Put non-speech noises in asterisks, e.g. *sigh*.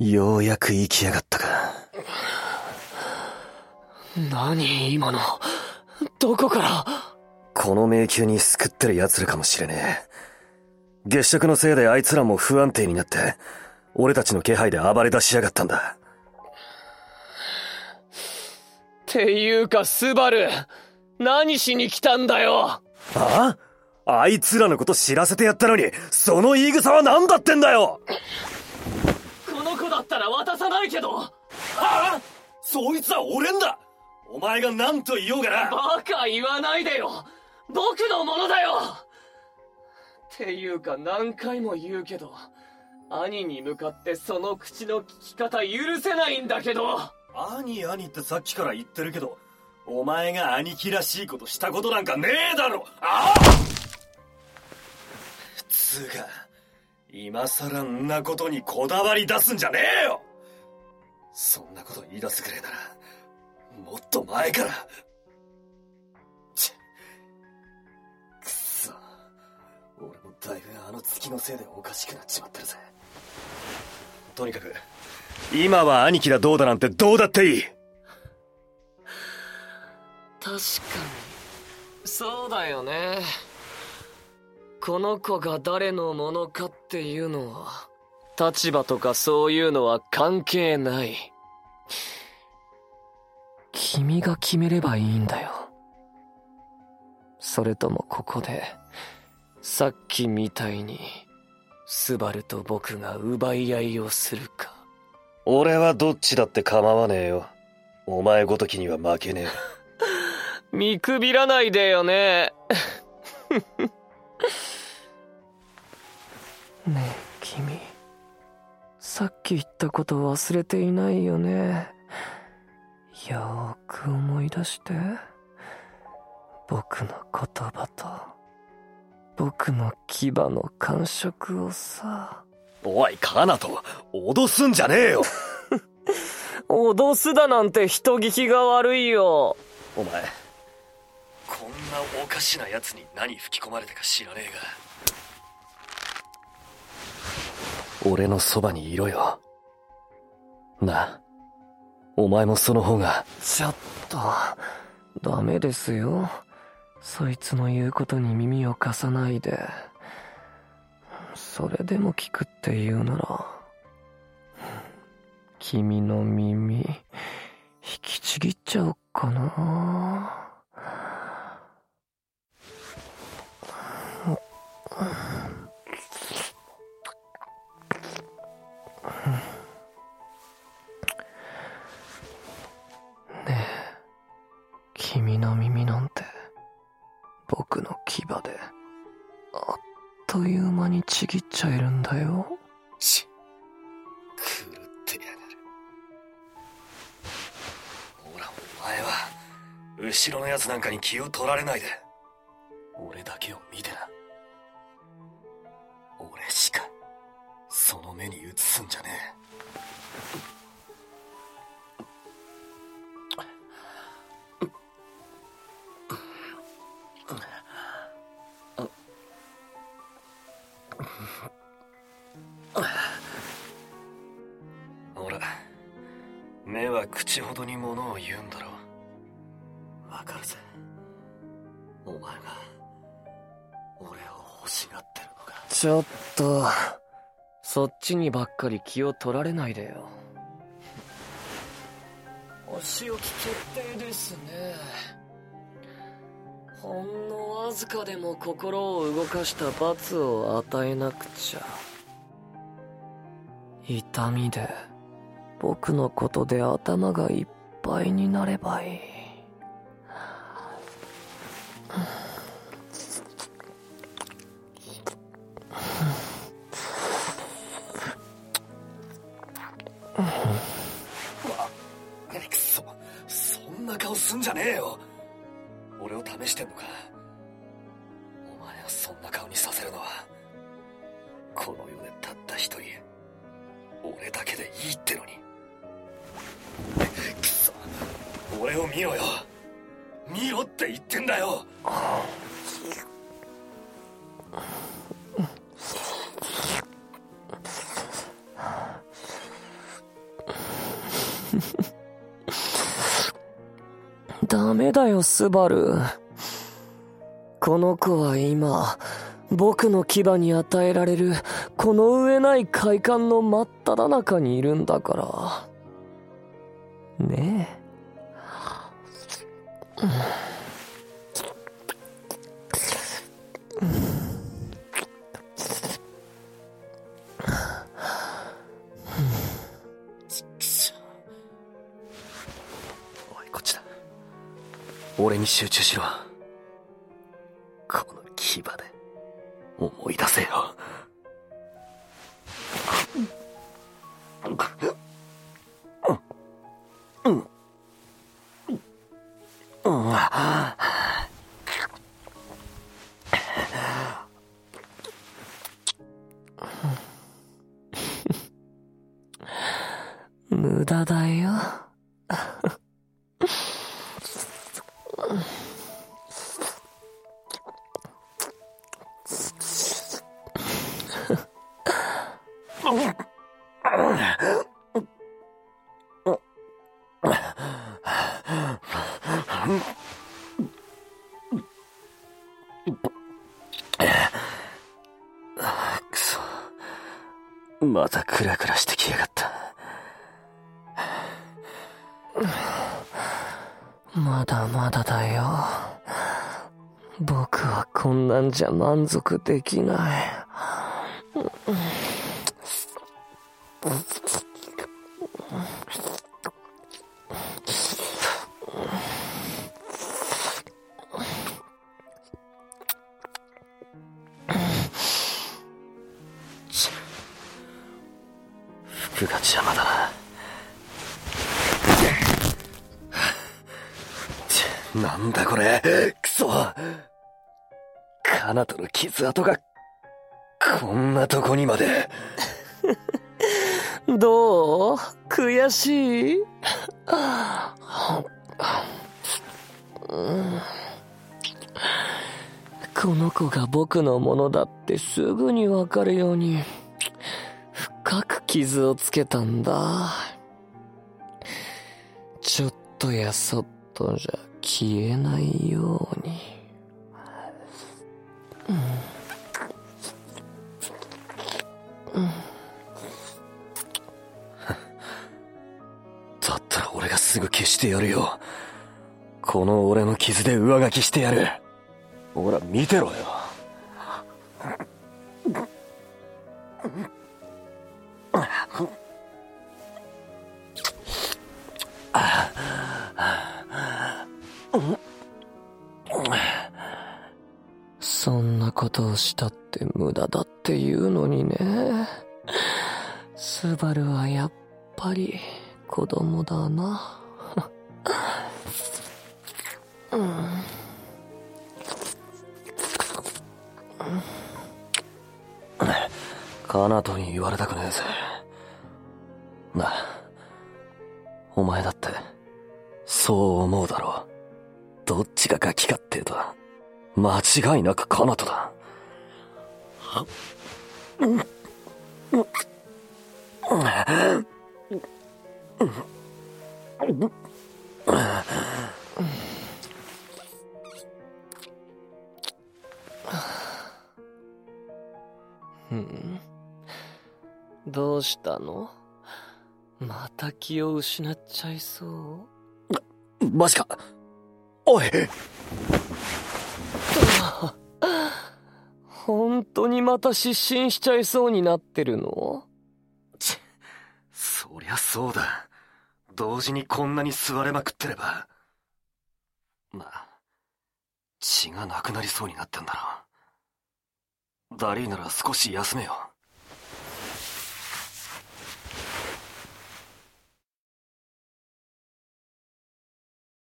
ようやく生きやがったか。何今の？どこから？この迷宮に救ってる奴らかもしれねえ。月食のせいであいつらも不安定になって、俺たちの気配で暴れ出しやがったんだ。っていうか、スバル、何しに来たんだよ？あ？あいつらのこと知らせてやったのに、その言い草は何だってんだよ？ったら渡さないけど。ああそいつは俺んだ。お前が何と言おうがな。バカ言わないでよ。僕のものだよ。っていうか何回も言うけど、兄に向かってその口の聞き方許せないんだけど。兄兄ってさっきから言ってるけど、お前が兄貴らしいことしたことなんかねえだろ。ああ。つうか、今更んなことにこだわり出すんじゃねえよそんなこと言い出すくれなら、もっと前から。ちくそ。俺もだいぶあの月のせいでおかしくなっちまってるぜ。とにかく、今は兄貴だどうだなんてどうだっていい確かに、そうだよね。この子が誰のものかっていうのは、立場とかそういうのは関係ない。君が決めればいいんだよ。それともここで、さっきみたいに、スバルと僕が奪い合いをするか。俺はどっちだって構わねえよ。お前ごときには負けねえ。*laughs* 見くびらないでよね。ね *laughs* さっき言ったこと忘れていないよね。よーく思い出して。僕の言葉と僕の牙の感触をさ。おいカナト脅すんじゃねえよ。*laughs* 脅すだなんて人聞きが悪いよ。お前こんなおかしな奴に何吹き込まれたか知らねえが俺のそばにいろよなお前もその方が。ちょっと、ダメですよ。そいつの言うことに耳を貸さないで。それでも聞くって言うなら、君の耳、引きちぎっちゃおっかな。ねえ君の耳なんて、僕の牙で、あっという間にちぎっちゃえるんだよ。ち、狂ってやがる。ほら、お前は、後ろの奴なんかに気を取られないで、口ほどにものを言うんだろう。わかるぜ。お前が、俺を欲しがってるのか。ちょっと、そっちにばっかり気を取られないでよ。お仕置き決定ですね。ほんのわずかでも心を動かした罰を与えなくちゃ。痛みで。僕のことで頭がいっぱいになればいい。くそ、そんな顔すんじゃねえよ。俺を試してんのか。お前をそんな顔にさせるのは、この世でたった一人、俺だけでいいってのに。俺を見ろよ見ろって言ってんだよダメだよ、スバル。この子は今、僕の牙に与えられる、この上ない快感の真っ只中にいるんだから。ねえ。俺に集中しろ。この牙で。思い出せよ。*laughs* 無駄だよ。クラクラしてきやがった。まだまだだよ。僕はこんなんじゃ満足できない。服が邪魔だな。なんだこれ。クソ。カナトの傷跡が。こんなとこにまで。*laughs* どう？悔しい？この子が僕のものだってすぐにわかるように。深く傷をつけたんだ。ちょっとやそっとじゃ消えないように。だったら俺がすぐ消してやるよ。この俺の傷で上書きしてやる。ほら見てろよ。そんなことをしたって無駄だって言うのにね。スバルはやっぱり子供だな。カナトに言われたくねえぜ。なあお前だってそう思うだろう。がガキかってと間違いなくカナトだ。うん。どうしたの？また気を失っちゃいそう？マジかおい。*laughs* 本当にまた失神しちゃいそうになってるの？そりゃそうだ。同時にこんなに吸われまくってれば。まあ血がなくなりそうになってんだろダリーなら少し休めよ